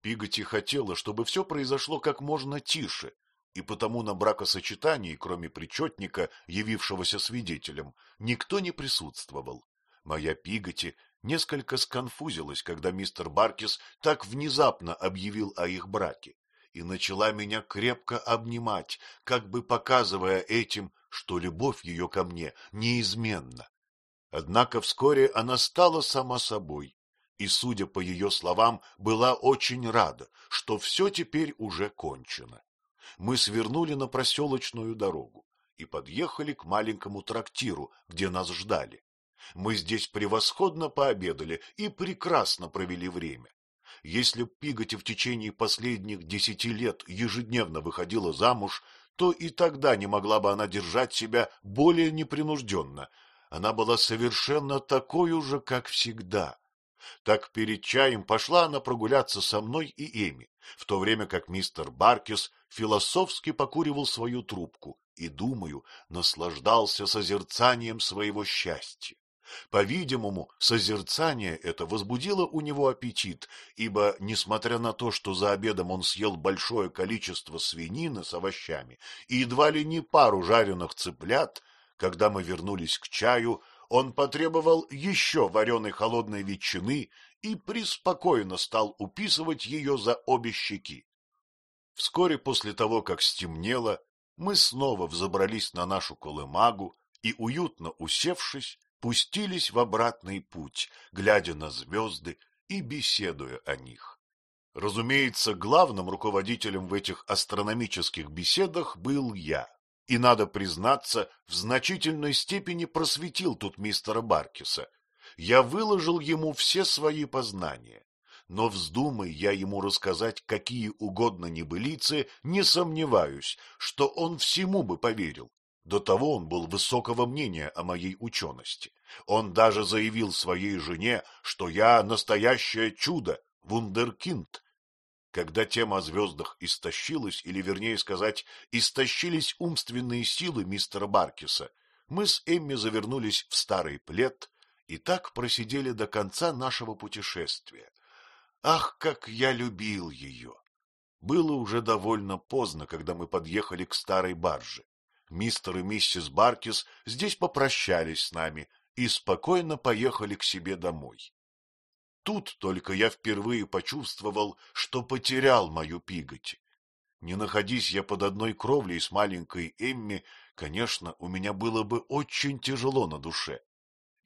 Пиготи хотела, чтобы все произошло как можно тише, и потому на бракосочетании, кроме причетника, явившегося свидетелем, никто не присутствовал. Моя Пиготи несколько сконфузилась, когда мистер Баркис так внезапно объявил о их браке, и начала меня крепко обнимать, как бы показывая этим, что любовь ее ко мне неизменна. Однако вскоре она стала сама собой, и, судя по ее словам, была очень рада, что все теперь уже кончено. Мы свернули на проселочную дорогу и подъехали к маленькому трактиру, где нас ждали. Мы здесь превосходно пообедали и прекрасно провели время. Если б Пиготи в течение последних десяти лет ежедневно выходила замуж, то и тогда не могла бы она держать себя более непринужденно. Она была совершенно такой же, как всегда. Так перед чаем пошла она прогуляться со мной и Эми, в то время как мистер Баркис философски покуривал свою трубку и, думаю, наслаждался созерцанием своего счастья. По-видимому, созерцание это возбудило у него аппетит, ибо, несмотря на то, что за обедом он съел большое количество свинины с овощами и едва ли не пару жареных цыплят, когда мы вернулись к чаю, он потребовал еще вареной холодной ветчины и преспокойно стал уписывать ее за обе щеки. Вскоре после того, как стемнело, мы снова взобрались на нашу колымагу и, уютно усевшись, пустились в обратный путь, глядя на звезды и беседуя о них. Разумеется, главным руководителем в этих астрономических беседах был я, и, надо признаться, в значительной степени просветил тут мистера Баркиса. Я выложил ему все свои познания, но вздумай я ему рассказать какие угодно небылицы, не сомневаюсь, что он всему бы поверил, до того он был высокого мнения о моей учености. Он даже заявил своей жене, что я настоящее чудо, вундеркинд. Когда тема о звездах истощилась, или, вернее сказать, истощились умственные силы мистера Баркиса, мы с Эмми завернулись в старый плед и так просидели до конца нашего путешествия. Ах, как я любил ее! Было уже довольно поздно, когда мы подъехали к старой барже. Мистер и миссис Баркис здесь попрощались с нами и спокойно поехали к себе домой. Тут только я впервые почувствовал, что потерял мою пиготи. Не находись я под одной кровлей с маленькой Эмми, конечно, у меня было бы очень тяжело на душе.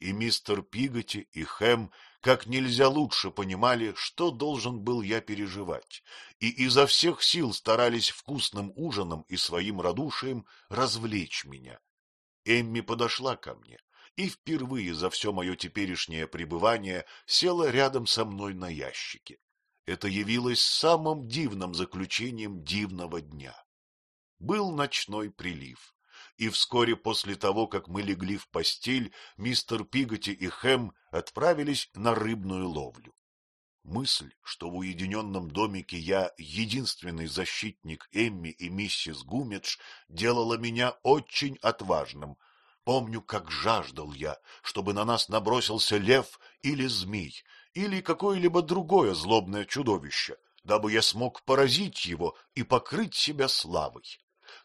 И мистер Пиготи, и Хэм как нельзя лучше понимали, что должен был я переживать, и изо всех сил старались вкусным ужином и своим радушием развлечь меня. Эмми подошла ко мне и впервые за все мое теперешнее пребывание села рядом со мной на ящике. Это явилось самым дивным заключением дивного дня. Был ночной прилив и вскоре после того, как мы легли в постель, мистер Пиготи и Хэм отправились на рыбную ловлю. Мысль, что в уединенном домике я единственный защитник Эмми и миссис Гумедж, делала меня очень отважным. Помню, как жаждал я, чтобы на нас набросился лев или змей, или какое-либо другое злобное чудовище, дабы я смог поразить его и покрыть себя славой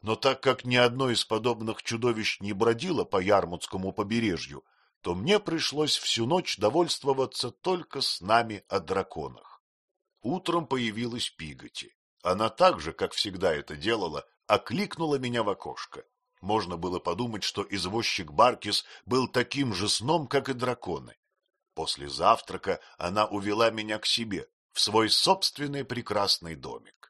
но так как ни одно из подобных чудовищ не бродило по Ярмутскому побережью, то мне пришлось всю ночь довольствоваться только с нами о драконах. Утром появилась Пиготи. Она так же, как всегда это делала, окликнула меня в окошко. можно было подумать, что извозчик Баркис был таким же сном, как и драконы. После завтрака она увела меня к себе, в свой собственный прекрасный домик.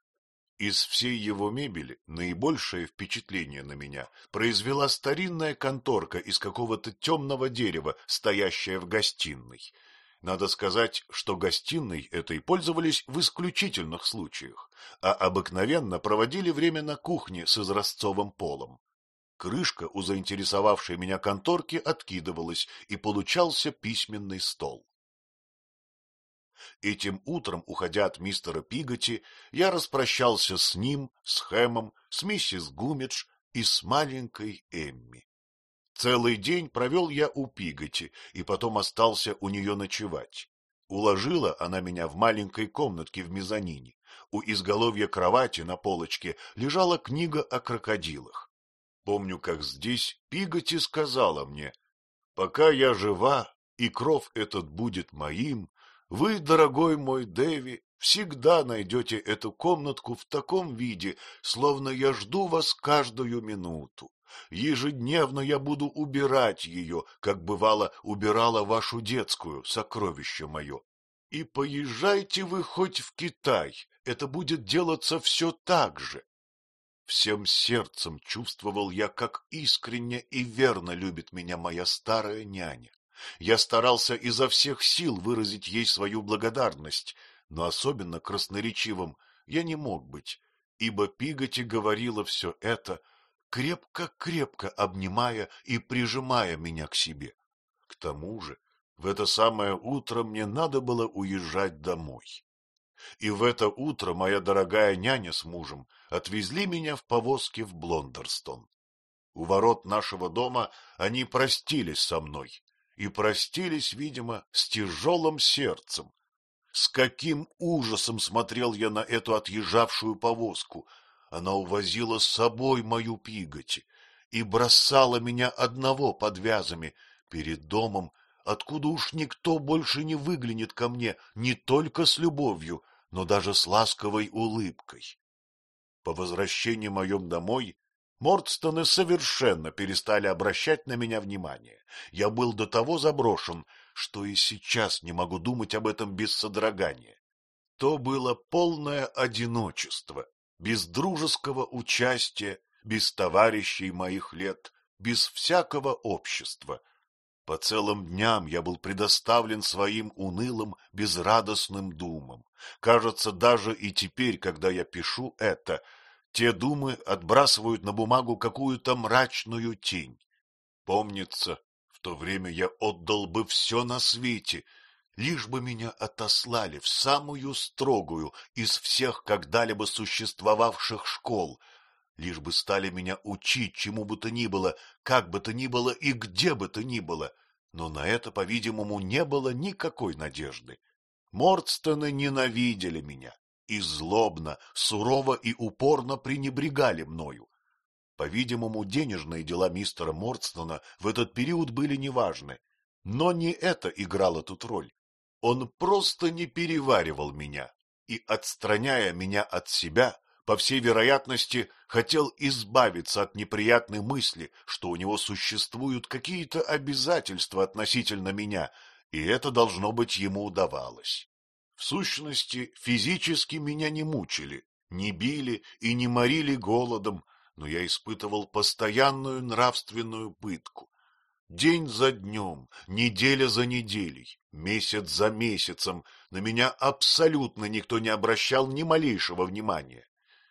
Из всей его мебели наибольшее впечатление на меня произвела старинная конторка из какого-то темного дерева, стоящая в гостиной. Надо сказать, что гостиной этой пользовались в исключительных случаях, а обыкновенно проводили время на кухне с изразцовым полом. Крышка у заинтересовавшей меня конторки откидывалась, и получался письменный стол. Этим утром, уходя от мистера Пиготи, я распрощался с ним, с Хэмом, с миссис Гумидж и с маленькой Эмми. Целый день провел я у Пиготи и потом остался у нее ночевать. Уложила она меня в маленькой комнатке в мезонине. У изголовья кровати на полочке лежала книга о крокодилах. Помню, как здесь Пиготи сказала мне, «Пока я жива, и кров этот будет моим, вы, дорогой мой Дэви, всегда найдете эту комнатку в таком виде, словно я жду вас каждую минуту. Ежедневно я буду убирать ее, как бывало убирала вашу детскую, сокровище мое. И поезжайте вы хоть в Китай, это будет делаться все так же. Всем сердцем чувствовал я, как искренне и верно любит меня моя старая няня. Я старался изо всех сил выразить ей свою благодарность, но особенно красноречивым я не мог быть, ибо Пиготи говорила все это, крепко-крепко обнимая и прижимая меня к себе. К тому же в это самое утро мне надо было уезжать домой. И в это утро моя дорогая няня с мужем отвезли меня в повозке в Блондерстон. У ворот нашего дома они простились со мной, и простились, видимо, с тяжелым сердцем. С каким ужасом смотрел я на эту отъезжавшую повозку. Она увозила с собой мою пиготи и бросала меня одного под вязами перед домом, откуда уж никто больше не выглянет ко мне не только с любовью, но даже с ласковой улыбкой. По возвращении моем домой Мордстоны совершенно перестали обращать на меня внимание. Я был до того заброшен, что и сейчас не могу думать об этом без содрогания. То было полное одиночество, без дружеского участия, без товарищей моих лет, без всякого общества. По целым дням я был предоставлен своим унылым, безрадостным думам. Кажется, даже и теперь, когда я пишу это, те думы отбрасывают на бумагу какую-то мрачную тень. Помнится, в то время я отдал бы все на свете, лишь бы меня отослали в самую строгую из всех когда-либо существовавших школ, лишь бы стали меня учить чему бы то ни было, как бы то ни было и где бы то ни было, но на это, по-видимому, не было никакой надежды. Мордстоны ненавидели меня, и злобно, сурово и упорно пренебрегали мною. По-видимому, денежные дела мистера Мордстона в этот период были неважны, но не это играло тут роль. Он просто не переваривал меня и, отстраняя меня от себя, по всей вероятности, хотел избавиться от неприятной мысли, что у него существуют какие-то обязательства относительно меня, и это, должно быть, ему удавалось. В сущности, физически меня не мучили, не били и не морили голодом, но я испытывал постоянную нравственную пытку. День за днем, неделя за неделей, месяц за месяцем на меня абсолютно никто не обращал ни малейшего внимания.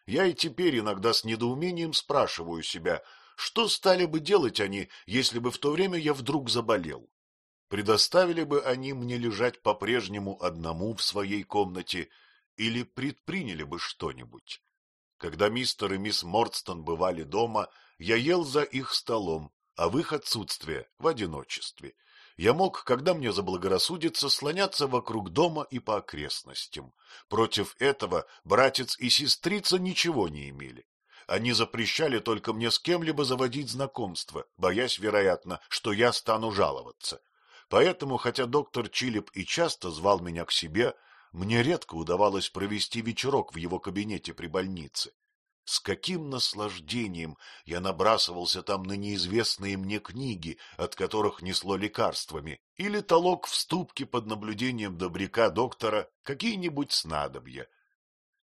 Я и теперь иногда с недоумением спрашиваю себя, что стали бы делать они, если бы в то время я вдруг заболел. Предоставили бы они мне лежать по-прежнему одному в своей комнате или предприняли бы что-нибудь? Когда мистер и мисс Мордстон бывали дома, я ел за их столом, а в их отсутствие — в одиночестве. Я мог, когда мне заблагорассудится, слоняться вокруг дома и по окрестностям. Против этого братец и сестрица ничего не имели. Они запрещали только мне с кем-либо заводить знакомство, боясь, вероятно, что я стану жаловаться. Поэтому, хотя доктор Чилип и часто звал меня к себе, мне редко удавалось провести вечерок в его кабинете при больнице. С каким наслаждением я набрасывался там на неизвестные мне книги, от которых несло лекарствами, или толок в ступке под наблюдением добряка доктора какие-нибудь снадобья.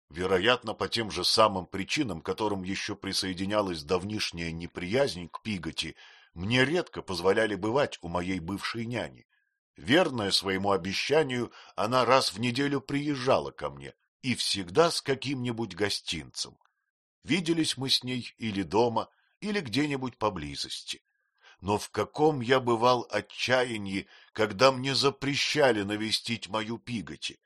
Вероятно, по тем же самым причинам, которым еще присоединялась давнишняя неприязнь к Пиготи, мне редко позволяли бывать у моей бывшей няни. Верная своему обещанию, она раз в неделю приезжала ко мне, и всегда с каким-нибудь гостинцем. Виделись мы с ней или дома, или где-нибудь поблизости. Но в каком я бывал отчаянии, когда мне запрещали навестить мою пиготи.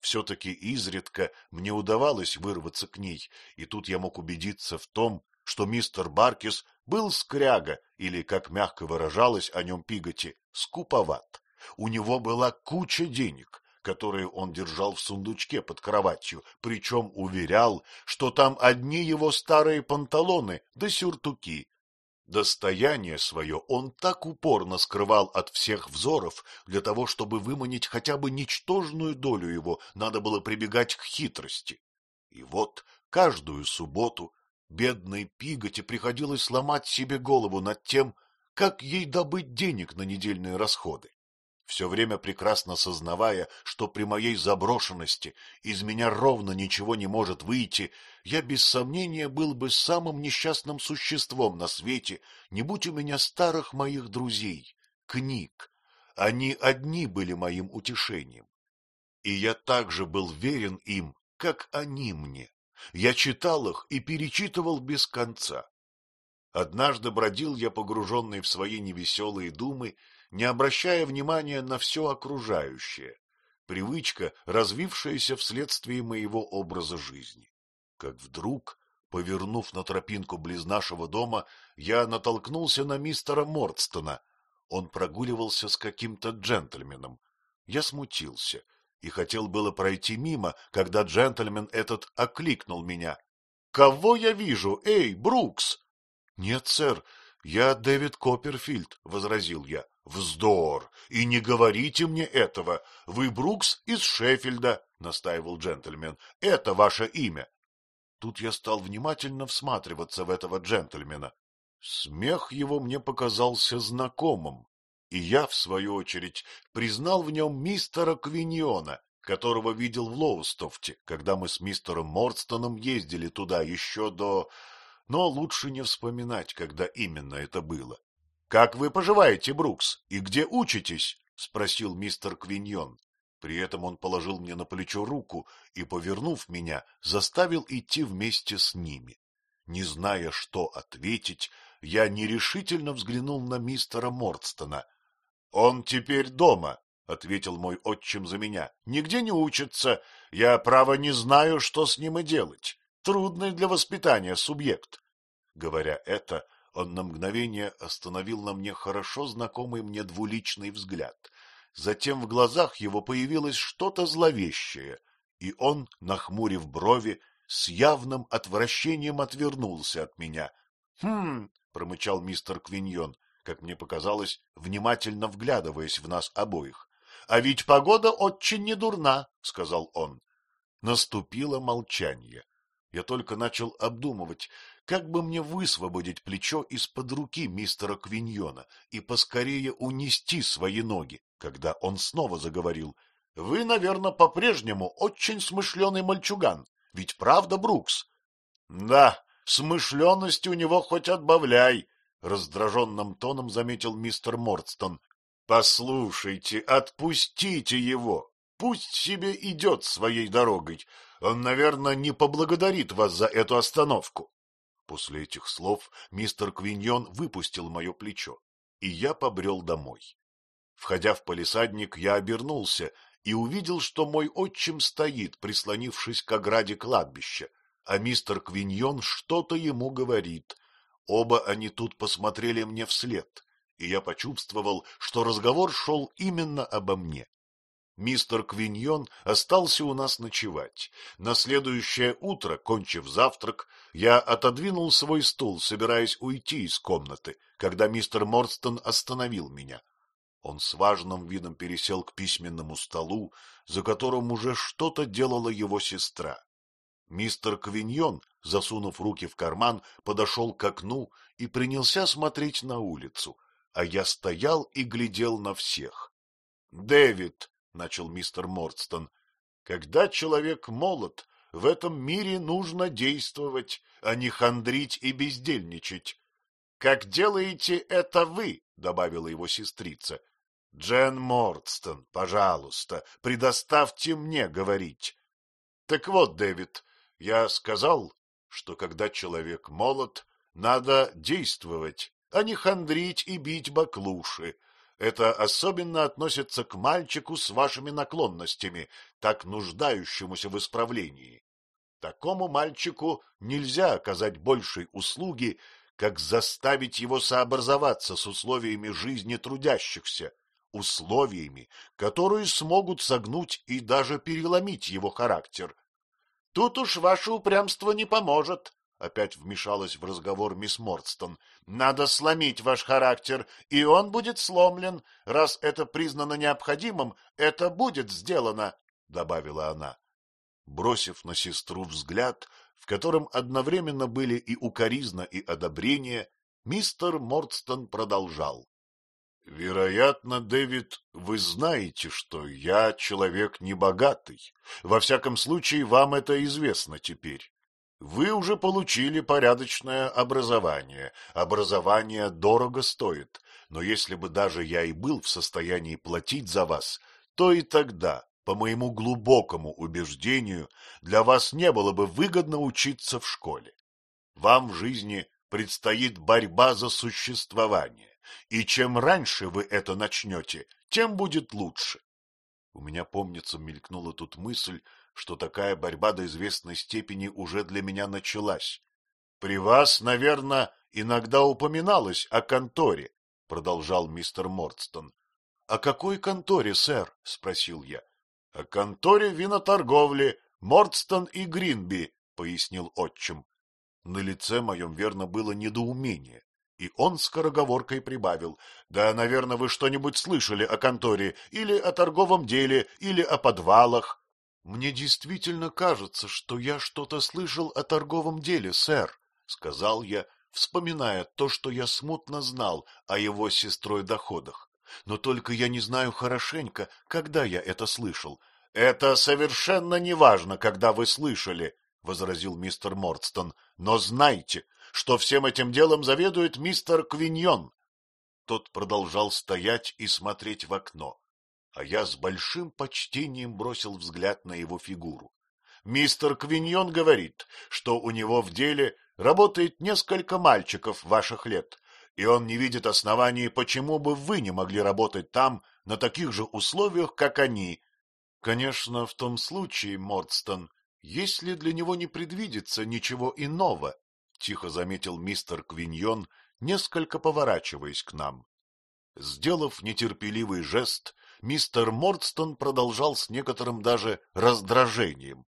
Все-таки изредка мне удавалось вырваться к ней, и тут я мог убедиться в том, что мистер Баркис был скряга, или, как мягко выражалось о нем Пиготи, скуповат. У него была куча денег, которые он держал в сундучке под кроватью, причем уверял, что там одни его старые панталоны да сюртуки. Достояние свое он так упорно скрывал от всех взоров, для того, чтобы выманить хотя бы ничтожную долю его, надо было прибегать к хитрости. И вот каждую субботу бедной Пиготе приходилось сломать себе голову над тем, как ей добыть денег на недельные расходы все время прекрасно сознавая, что при моей заброшенности из меня ровно ничего не может выйти, я без сомнения был бы самым несчастным существом на свете, не будь у меня старых моих друзей, книг. Они одни были моим утешением. И я также был верен им, как они мне. Я читал их и перечитывал без конца. Однажды бродил я, погруженный в свои невеселые думы, не обращая внимания на все окружающее, привычка, развившаяся вследствие моего образа жизни. Как вдруг, повернув на тропинку близ нашего дома, я натолкнулся на мистера Мордстона. Он прогуливался с каким-то джентльменом. Я смутился и хотел было пройти мимо, когда джентльмен этот окликнул меня. — Кого я вижу? Эй, Брукс! — Нет, сэр, я Дэвид Копперфильд, — возразил я. — Вздор! И не говорите мне этого. Вы Брукс из Шеффилда, — настаивал джентльмен. — Это ваше имя. Тут я стал внимательно всматриваться в этого джентльмена. Смех его мне показался знакомым, и я, в свою очередь, признал в нем мистера Квиньона, которого видел в Лоустофте, когда мы с мистером Мордстоном ездили туда еще до... Но лучше не вспоминать, когда именно это было. Как вы поживаете, Брукс, и где учитесь? — спросил мистер Квиньон. При этом он положил мне на плечо руку и, повернув меня, заставил идти вместе с ними. Не зная, что ответить, я нерешительно взглянул на мистера Мордстона. — Он теперь дома, — ответил мой отчим за меня. — Нигде не учится. Я, право, не знаю, что с ним и делать. Трудный для воспитания субъект. Говоря это, он на мгновение остановил на мне хорошо знакомый мне двуличный взгляд. Затем в глазах его появилось что-то зловещее, и он, нахмурив брови, с явным отвращением отвернулся от меня. — Хм, — промычал мистер Квиньон, как мне показалось, внимательно вглядываясь в нас обоих. — А ведь погода очень недурна, — сказал он. Наступило молчание. Я только начал обдумывать, как бы мне высвободить плечо из-под руки мистера Квиньона и поскорее унести свои ноги, когда он снова заговорил. — Вы, наверное, по-прежнему очень смышленый мальчуган, ведь правда, Брукс? — Да, смышленности у него хоть отбавляй, — раздраженным тоном заметил мистер Мордстон. — Послушайте, отпустите его, пусть себе идет своей дорогой. Он, наверное, не поблагодарит вас за эту остановку. После этих слов мистер Квиньон выпустил мое плечо, и я побрел домой. Входя в палисадник, я обернулся и увидел, что мой отчим стоит, прислонившись к ограде кладбища, а мистер Квиньон что-то ему говорит. Оба они тут посмотрели мне вслед, и я почувствовал, что разговор шел именно обо мне. Мистер Квиньон остался у нас ночевать. На следующее утро, кончив завтрак, я отодвинул свой стул, собираясь уйти из комнаты, когда мистер Морстон остановил меня. Он с важным видом пересел к письменному столу, за которым уже что-то делала его сестра. Мистер Квиньон, засунув руки в карман, подошел к окну и принялся смотреть на улицу, а я стоял и глядел на всех. — Дэвид, — начал мистер Мордстон, — когда человек молод, в этом мире нужно действовать, а не хандрить и бездельничать. — Как делаете это вы, — добавила его сестрица. — Джен Мордстон, пожалуйста, предоставьте мне говорить. — Так вот, Дэвид, я сказал, что когда человек молод, надо действовать, а не хандрить и бить баклуши. Это особенно относится к мальчику с вашими наклонностями, так нуждающемуся в исправлении. Такому мальчику нельзя оказать большей услуги, как заставить его сообразоваться с условиями жизни трудящихся, условиями, которые смогут согнуть и даже переломить его характер. Тут уж ваше упрямство не поможет, — опять вмешалась в разговор мисс Мордстон. — Надо сломить ваш характер, и он будет сломлен. Раз это признано необходимым, это будет сделано, — добавила она. Бросив на сестру взгляд, в котором одновременно были и укоризна, и одобрение, мистер Мордстон продолжал. — Вероятно, Дэвид, вы знаете, что я человек небогатый. Во всяком случае, вам это известно теперь. Вы уже получили порядочное образование. Образование дорого стоит, но если бы даже я и был в состоянии платить за вас, то и тогда, по моему глубокому убеждению, для вас не было бы выгодно учиться в школе. Вам в жизни предстоит борьба за существование и чем раньше вы это начнете, тем будет лучше. У меня, помнится, мелькнула тут мысль, что такая борьба до известной степени уже для меня началась. При вас, наверное, иногда упоминалось о конторе, — продолжал мистер Мордстон. — О какой конторе, сэр? — спросил я. — О конторе виноторговли Мордстон и Гринби, — пояснил отчим. На лице моем верно было недоумение. И он скороговоркой прибавил. — Да, наверное, вы что-нибудь слышали о конторе, или о торговом деле, или о подвалах. — Мне действительно кажется, что я что-то слышал о торговом деле, сэр, — сказал я, вспоминая то, что я смутно знал о его сестрой доходах. Но только я не знаю хорошенько, когда я это слышал. — Это совершенно неважно, когда вы слышали, — возразил мистер Мордстон. — Но знайте, что всем этим делом заведует мистер Квиньон. Тот продолжал стоять и смотреть в окно, а я с большим почтением бросил взгляд на его фигуру. Мистер Квиньон говорит, что у него в деле работает несколько мальчиков ваших лет, и он не видит оснований, почему бы вы не могли работать там на таких же условиях, как они. Конечно, в том случае, Мордстон, если для него не предвидится ничего иного, тихо заметил мистер Квиньон, несколько поворачиваясь к нам. Сделав нетерпеливый жест, мистер Мордстон продолжал с некоторым даже раздражением.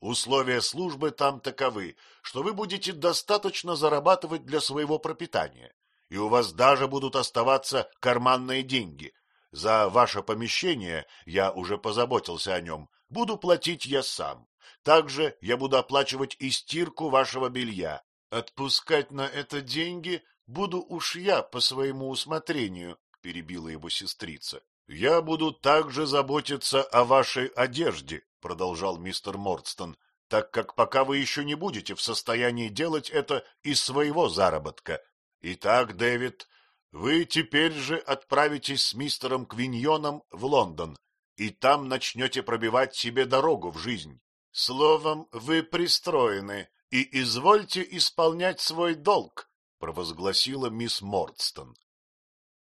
Условия службы там таковы, что вы будете достаточно зарабатывать для своего пропитания, и у вас даже будут оставаться карманные деньги. За ваше помещение, я уже позаботился о нем, буду платить я сам. Также я буду оплачивать и стирку вашего белья, Отпускать на это деньги буду уж я по своему усмотрению, — перебила его сестрица. — Я буду также заботиться о вашей одежде, — продолжал мистер Мордстон, — так как пока вы еще не будете в состоянии делать это из своего заработка. Итак, Дэвид, вы теперь же отправитесь с мистером Квиньоном в Лондон, и там начнете пробивать себе дорогу в жизнь. Словом, вы пристроены, и извольте исполнять свой долг, — провозгласила мисс Мордстон.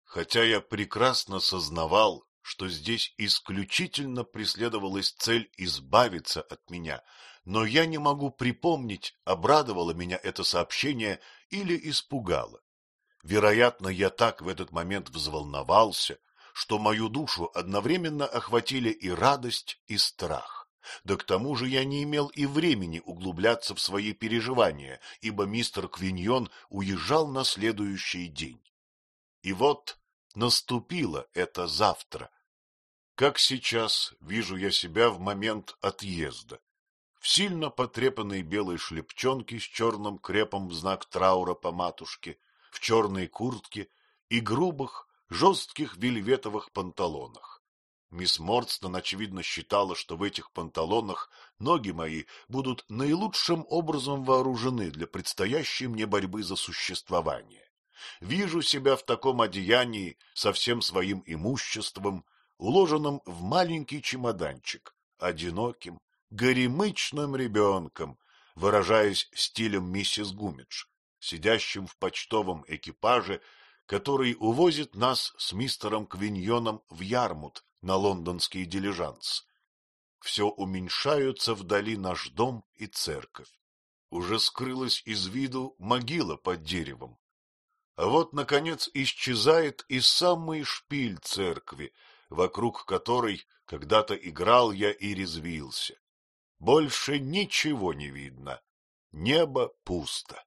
Хотя я прекрасно сознавал, что здесь исключительно преследовалась цель избавиться от меня, но я не могу припомнить, обрадовало меня это сообщение или испугало. Вероятно, я так в этот момент взволновался, что мою душу одновременно охватили и радость, и страх. Да к тому же я не имел и времени углубляться в свои переживания, ибо мистер Квиньон уезжал на следующий день. И вот наступило это завтра. Как сейчас вижу я себя в момент отъезда. в сильно потрепанной белой шлепчонке с черным крепом в знак траура по матушке, в черной куртке и грубых, жестких вельветовых панталонах. Мисс Мордстон, очевидно, считала, что в этих панталонах ноги мои будут наилучшим образом вооружены для предстоящей мне борьбы за существование. Вижу себя в таком одеянии со всем своим имуществом, уложенным в маленький чемоданчик, одиноким, горемычным ребенком, выражаясь стилем миссис Гумидж, сидящим в почтовом экипаже, который увозит нас с мистером Квиньоном в Ярмут на лондонский дилижанс. Все уменьшаются вдали наш дом и церковь. Уже скрылась из виду могила под деревом. А вот, наконец, исчезает и самый шпиль церкви, вокруг которой когда-то играл я и резвился. Больше ничего не видно. Небо пусто.